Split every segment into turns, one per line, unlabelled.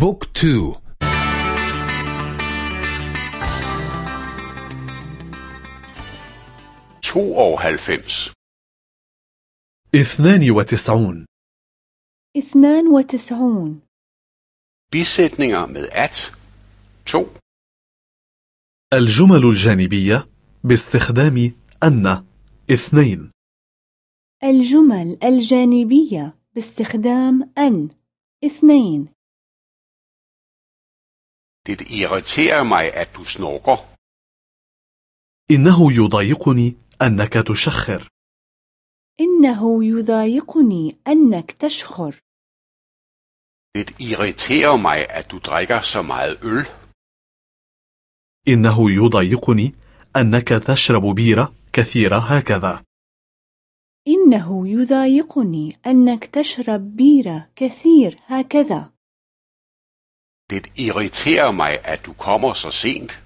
Book two.
To og halvfems
اثنان وتسعون.
اثنان وتسعون.
Bisætninger med at. To.
الجمل الجانبية باستخدام أن. اثنين.
الجمل الجانبية باستخدام أن. اثنين.
Det irriterer mig, at du snorker.
إنه يضايقني أنك تشخر
إنه يضايقني أنك تشخر
Det irriterer mig, at du drikker så meget øl.
إنه يضايقني أنك تشرب بيرة كثيرة هكذا
إنه يضايقني أنك تشرب بيرة كثير هكذا
Det irriterer mig, at du kommer så sent.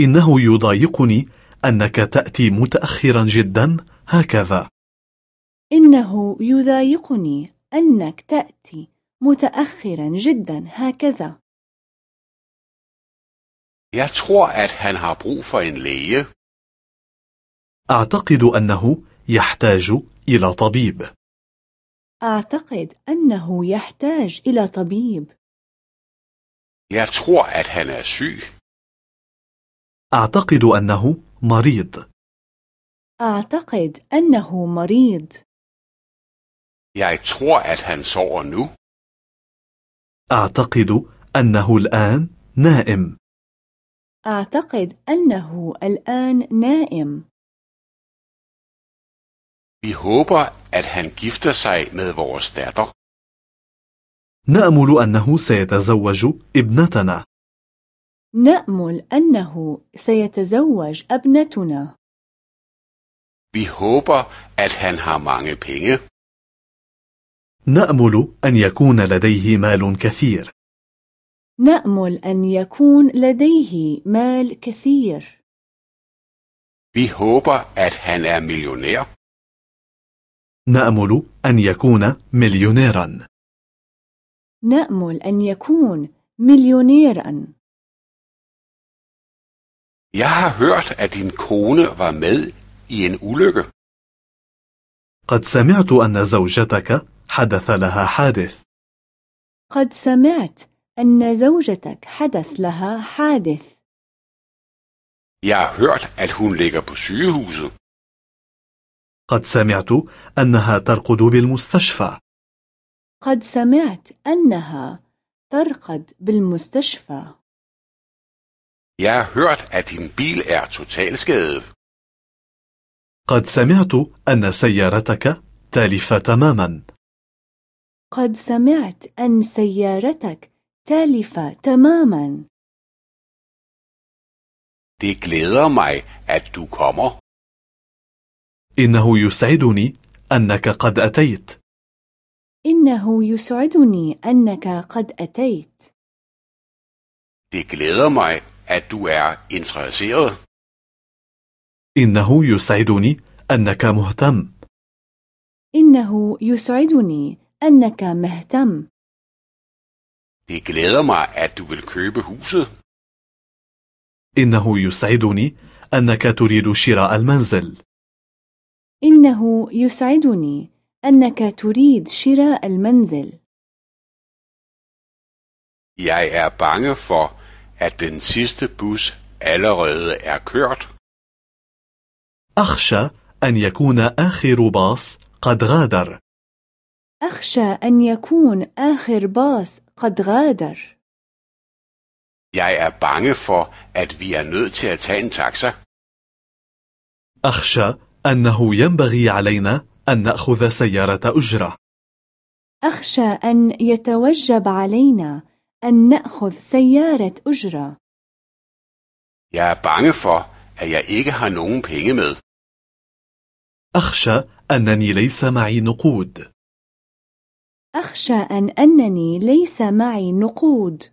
إنه يضايقني أنك تأتي متأخرا جدا هكذا
إنه يضايقني أنك تأتي متأخرا جدا هكذا
Jeg tror, at han har brug for en læge.
أعتقد أنه يحتاج إلى طبيب
أعتقد أنه يحتاج إلى طبيب
Jeg tror, at han er syg.
أعتقد أنه مريض
أعتقد أنه مريض
Jeg tror, at han sover nu.
أعتقد أنه الآن نائم
أعتقد أنه الآن نائم
Vi håber, at han gifter sig med vores datter.
نأمل أنه سيتزوج ابنتنا.
نأمل أنه سيتزوج ابنتنا.
Vi håber, at han har mange penge.
نأمل أن يكون لديه مال كثير.
نأمل أن يكون لديه مال كثير.
Vi håber, at han er millionær.
نأمل أن يكون مليونيرا.
نأمل أن يكون مليونيرا
Jeg har hørt, at din kone var med i en ulykke.
قد سمعت أن زوجتك حدث لها حادث
قد سمعت أن زوجتك حدث لها حادث
Jeg har hørt, at hun ligger på sygehuset.
قد سمعت أنها ترقد بالمستشفى
قد سمعت أنها ترقد بالمستشفى
Jeg har hørt, at din bil er totalskadet.
قد سمعت أن سيارتك تالفة تماما
قد سمعت أن سيارتك تالفة تماما
Det glæder mig, at du kommer.
إنه يسعدني أنك قد أتيت
إنه يسعدني أنك قد أتيت
Det glæder mig, at du er interesseret.
إنه يسعدني أنك مهتم
إنه يسعدني أنك مهتم
Det glæder mig, at du vil købe huset.
إنه يسعدني أنك تريد شراء المنزل
إنه يسعدني أنك تريد شراء المنزل
Jeg er bange for, at den sidste bus allerede er kørt.
أخشى أن يكون آخر باص قد غادر
أخشى أن يكون آخر باص قد غادر
Jeg er bange for, at vi er nødt til at tage en taxa.
أخشى أنه ينبغي علينا أن نأخذ سيارة أجرة.
أخشى أن يتوجب علينا أن نأخذ سيارة أجرة.
Jeg er bange for, at jeg ikke har nogen penge med.
أخشى أنني ليس معي نقود.
أخشى أن أنني ليس معي نقود.